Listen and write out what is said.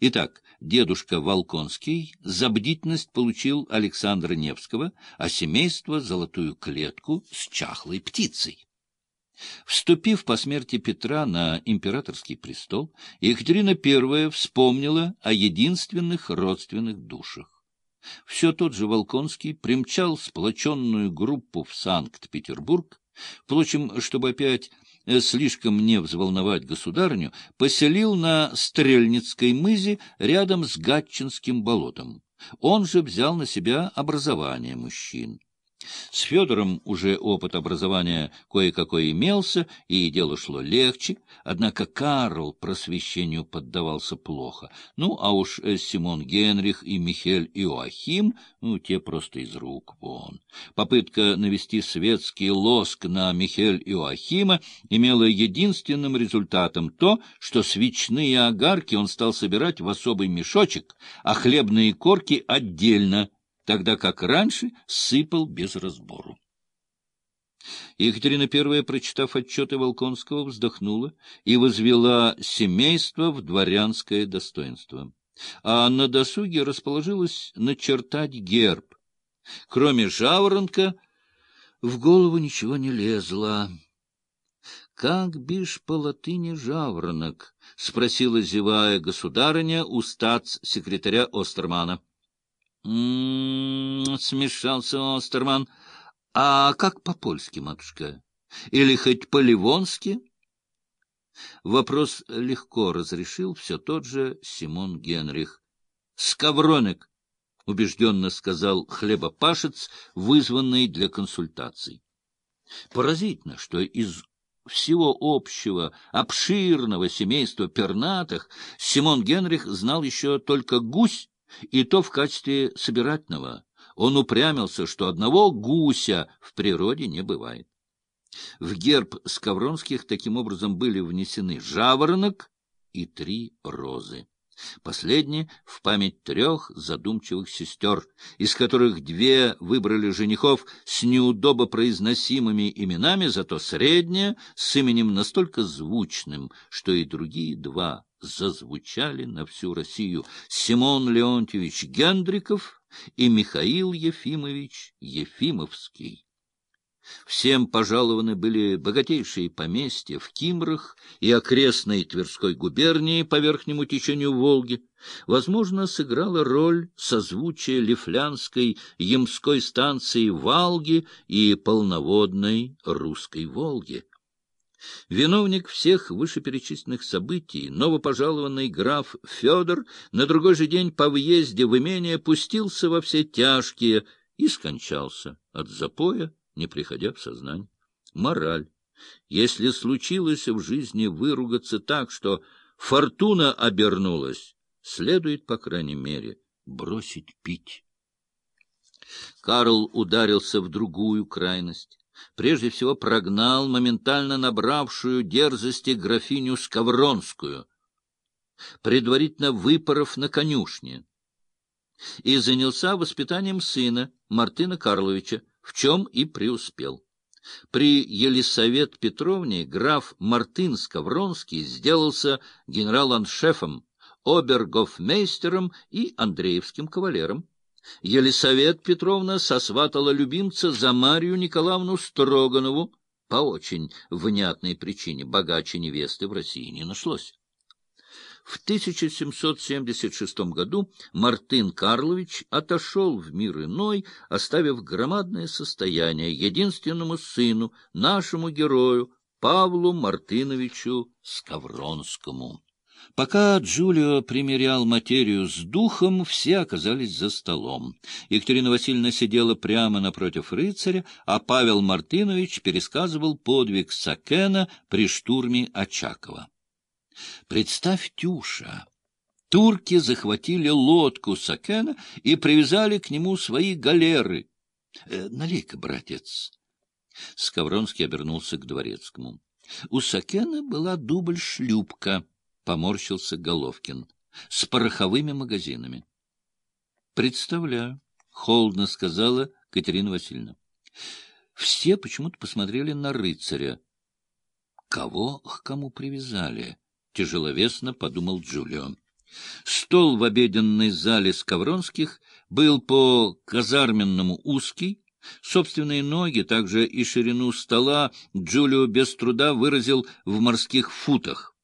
Итак, дедушка Волконский за бдительность получил Александра Невского, а семейство — золотую клетку с чахлой птицей. Вступив по смерти Петра на императорский престол, Екатерина I вспомнила о единственных родственных душах. Все тот же Волконский примчал сплоченную группу в Санкт-Петербург, впрочем, чтобы опять слишком не взволновать государню, поселил на Стрельницкой мызе рядом с Гатчинским болотом. Он же взял на себя образование мужчин. С Федором уже опыт образования кое-какой имелся, и дело шло легче, однако Карл просвещению поддавался плохо. Ну, а уж э, Симон Генрих и Михель Иоахим, ну, те просто из рук вон. Попытка навести светский лоск на Михель Иоахима имела единственным результатом то, что свечные огарки он стал собирать в особый мешочек, а хлебные корки отдельно — тогда как раньше сыпал без разбору. Екатерина I, прочитав отчеты Волконского, вздохнула и возвела семейство в дворянское достоинство. А на досуге расположилась начертать герб. Кроме жаворонка, в голову ничего не лезло. — Как бишь по латыни жаворонок? — спросила зевая государыня у статс-секретаря Остермана. М-м, смешался Остерман. — А как по-польски, матушка? Или хоть по-ливонски? Вопрос легко разрешил все тот же Симон Генрих. — Скавронек! — убежденно сказал хлебопашец, вызванный для консультаций. Поразительно, что из всего общего, обширного семейства пернатых Симон Генрих знал еще только гусь и то в качестве собирательного. Он упрямился, что одного гуся в природе не бывает. В герб Скавронских таким образом были внесены жаворонок и три розы. Последние в память трех задумчивых сестер, из которых две выбрали женихов с неудобопроизносимыми именами, зато средняя с именем настолько звучным, что и другие два зазвучали на всю Россию Симон Леонтьевич Гендриков и Михаил Ефимович Ефимовский. Всем пожалованы были богатейшие поместья в Кимрах и окрестной Тверской губернии по верхнему течению Волги. Возможно, сыграла роль созвучия Лифлянской Ямской станции Валги и полноводной Русской Волги. Виновник всех вышеперечисленных событий, новопожалованный граф Федор, на другой же день по въезде в имение пустился во все тяжкие и скончался от запоя, не приходя в сознание. Мораль. Если случилось в жизни выругаться так, что фортуна обернулась, следует, по крайней мере, бросить пить. Карл ударился в другую крайность прежде всего прогнал моментально набравшую дерзости графиню Скавронскую, предварительно выпоров на конюшне, и занялся воспитанием сына Мартына Карловича, в чем и преуспел. При Елисавет Петровне граф Мартын Скавронский сделался генерал-аншефом, обергофмейстером и Андреевским кавалером. Елисавет Петровна сосватала любимца за Марию Николаевну Строганову по очень внятной причине. Богаче невесты в России не нашлось. В 1776 году Мартын Карлович отошел в мир иной, оставив громадное состояние единственному сыну, нашему герою, Павлу Мартыновичу Скавронскому. Пока Джулио примерял материю с духом, все оказались за столом. Екатерина Васильевна сидела прямо напротив рыцаря, а Павел Мартынович пересказывал подвиг Сакена при штурме Очакова. «Представь, Тюша!» Турки захватили лодку Сакена и привязали к нему свои галеры. «Э, — Налей-ка, братец. Скавронский обернулся к дворецкому. У Сакена была дубль-шлюпка — поморщился Головкин, — с пороховыми магазинами. — Представляю, — холодно сказала Катерина Васильевна. Все почему-то посмотрели на рыцаря. — Кого к кому привязали? — тяжеловесно подумал Джулио. Стол в обеденной зале Скавронских был по казарменному узкий, Собственные ноги, также и ширину стола, Джулио без труда выразил в морских футах.